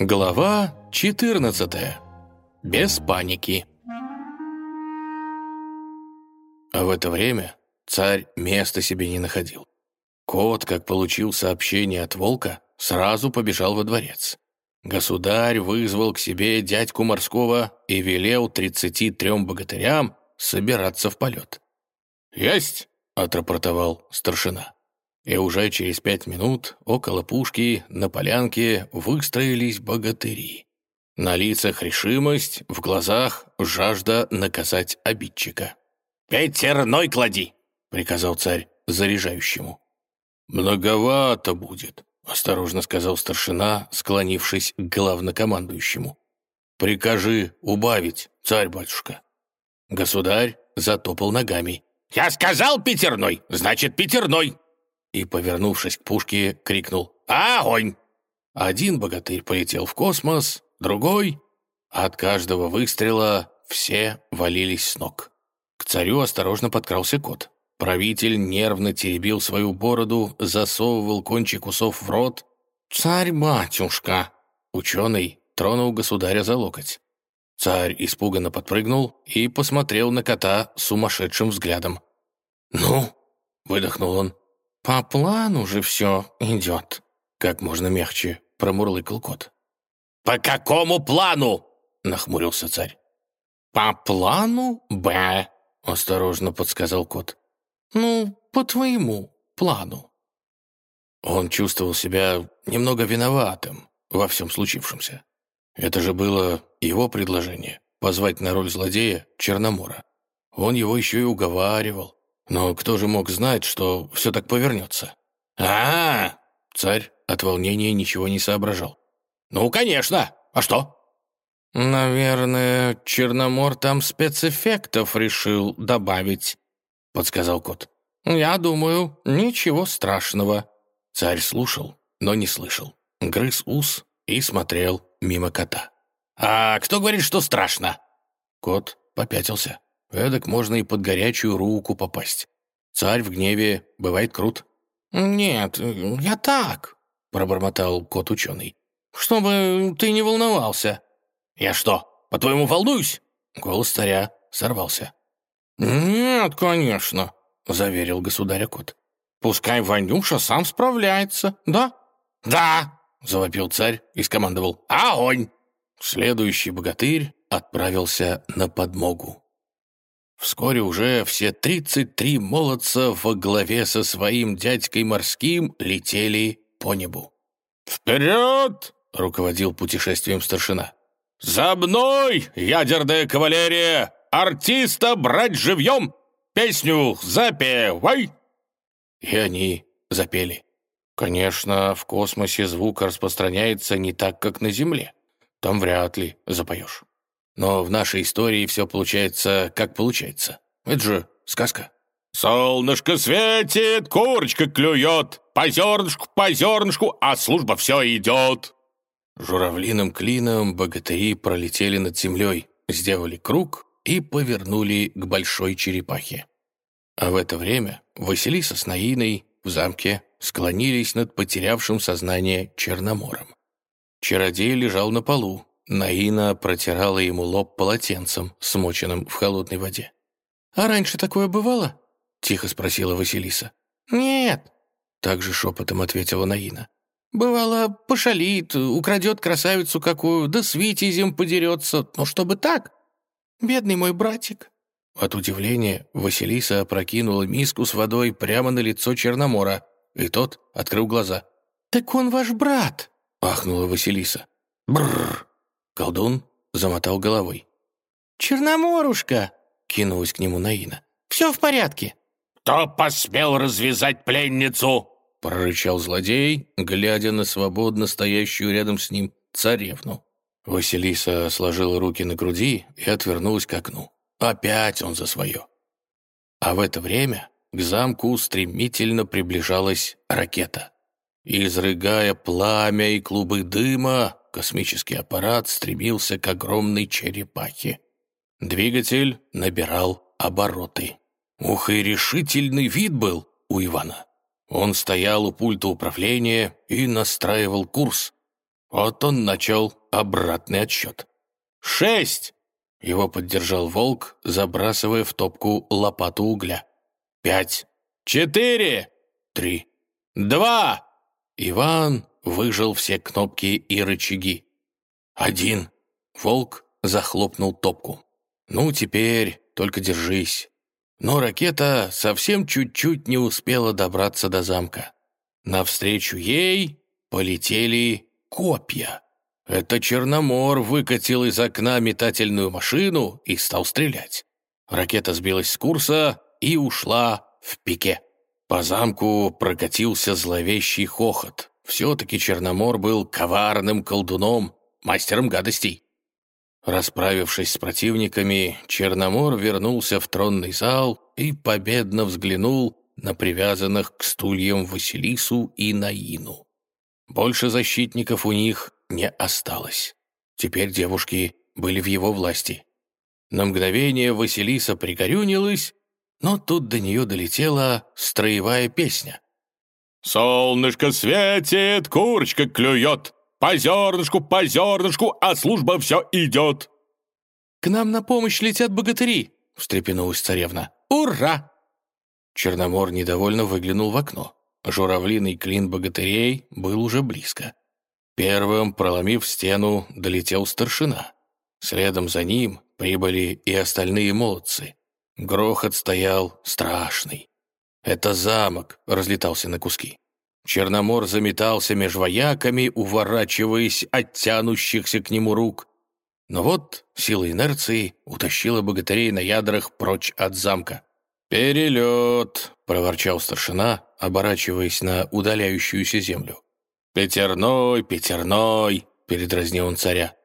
Глава 14. Без паники. А в это время царь места себе не находил. Кот, как получил сообщение от волка, сразу побежал во дворец. Государь вызвал к себе дядьку морского и велел тридцати трем богатырям собираться в полет. «Есть!» — отрапортовал старшина и уже через пять минут около пушки на полянке выстроились богатыри. На лицах решимость, в глазах жажда наказать обидчика. «Пятерной клади!» — приказал царь заряжающему. «Многовато будет», — осторожно сказал старшина, склонившись к главнокомандующему. «Прикажи убавить, царь-батюшка». Государь затопал ногами. «Я сказал пятерной, значит пятерной!» И, повернувшись к пушке, крикнул «Огонь!». Один богатырь полетел в космос, другой. От каждого выстрела все валились с ног. К царю осторожно подкрался кот. Правитель нервно теребил свою бороду, засовывал кончик усов в рот. «Царь-батюшка!» Ученый тронул государя за локоть. Царь испуганно подпрыгнул и посмотрел на кота сумасшедшим взглядом. «Ну?» — выдохнул он. «По плану же все идет», — как можно мягче промурлыкал кот. «По какому плану?» — нахмурился царь. «По плану Б», — осторожно подсказал кот. «Ну, по твоему плану». Он чувствовал себя немного виноватым во всем случившемся. Это же было его предложение — позвать на роль злодея Черномора. Он его еще и уговаривал, но кто же мог знать, что все так повернется? а, -а, -а Царь от волнения ничего не соображал. «Ну, конечно! А что?» «Наверное, Черномор там спецэффектов решил добавить», — подсказал кот. «Я думаю, ничего страшного». Царь слушал, но не слышал. Грыз ус и смотрел мимо кота. «А кто говорит, что страшно?» Кот попятился. Эдак можно и под горячую руку попасть. Царь в гневе бывает крут». «Нет, я так», — пробормотал кот-ученый. «Чтобы ты не волновался». «Я что, по-твоему, волнуюсь?» Голос царя сорвался. «Нет, конечно», — заверил государя кот. «Пускай Ванюша сам справляется, да?» «Да!» — завопил царь и скомандовал. «Огонь!» Следующий богатырь отправился на подмогу. Вскоре уже все тридцать три молодца во главе со своим дядькой морским летели по небу. «Вперед!» — руководил путешествием старшина. «За мной, ядерная кавалерия! Артиста брать живьем! Песню запевай!» И они запели. Конечно, в космосе звук распространяется не так, как на Земле. Там вряд ли запоешь. Но в нашей истории все получается, как получается. Это же сказка. «Солнышко светит, курочка клюет, по зернышку, по зернышку, а служба все идет». Журавлиным клином богатыри пролетели над землей, сделали круг и повернули к большой черепахе. А в это время Василиса с Наиной в замке склонились над потерявшим сознание Черномором. Чародей лежал на полу, Наина протирала ему лоб полотенцем, смоченным в холодной воде. «А раньше такое бывало?» — тихо спросила Василиса. «Нет», — также шепотом ответила Наина. «Бывало, пошалит, украдет красавицу какую, да с витязем подерется, но чтобы так? Бедный мой братик». От удивления Василиса опрокинула миску с водой прямо на лицо Черномора, и тот открыл глаза. «Так он ваш брат!» — ахнула Василиса. «Бррр!» Колдун замотал головой. «Черноморушка!» — кинулась к нему Наина. «Все в порядке!» «Кто посмел развязать пленницу?» — прорычал злодей, глядя на свободно стоящую рядом с ним царевну. Василиса сложила руки на груди и отвернулась к окну. Опять он за свое. А в это время к замку стремительно приближалась ракета. Изрыгая пламя и клубы дыма, космический аппарат стремился к огромной черепахе. Двигатель набирал обороты. Ух, и решительный вид был у Ивана. Он стоял у пульта управления и настраивал курс. Вот он начал обратный отсчет. «Шесть!» — его поддержал волк, забрасывая в топку лопату угля. «Пять! Четыре! Три! Два!» Иван выжил все кнопки и рычаги. «Один!» — волк захлопнул топку. «Ну, теперь только держись». Но ракета совсем чуть-чуть не успела добраться до замка. Навстречу ей полетели копья. Это Черномор выкатил из окна метательную машину и стал стрелять. Ракета сбилась с курса и ушла в пике. По замку прокатился зловещий хохот. Все-таки Черномор был коварным колдуном, мастером гадостей. Расправившись с противниками, Черномор вернулся в тронный зал и победно взглянул на привязанных к стульям Василису и Наину. Больше защитников у них не осталось. Теперь девушки были в его власти. На мгновение Василиса пригорюнилась, но тут до нее долетела строевая песня. «Солнышко светит, курочка клюет, по зернышку, по зернышку, а служба все идет!» «К нам на помощь летят богатыри!» — встрепенулась царевна. «Ура!» Черномор недовольно выглянул в окно. Журавлиный клин богатырей был уже близко. Первым, проломив стену, долетел старшина. Следом за ним прибыли и остальные молодцы. Грохот стоял страшный. Это замок разлетался на куски. Черномор заметался меж вояками, уворачиваясь от тянущихся к нему рук. Но вот сила инерции утащила богатырей на ядрах прочь от замка. «Перелет!» — проворчал старшина, оборачиваясь на удаляющуюся землю. «Пятерной, пятерной!» — передразнил он царя.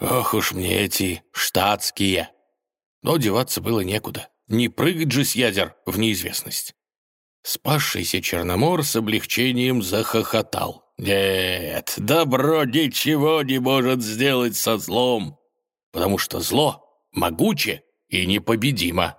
«Ох уж мне эти штатские!» Но деваться было некуда. Не прыгать же с ядер в неизвестность. Спасшийся Черномор с облегчением захохотал. «Нет, добро ничего не может сделать со злом, потому что зло могуче и непобедимо».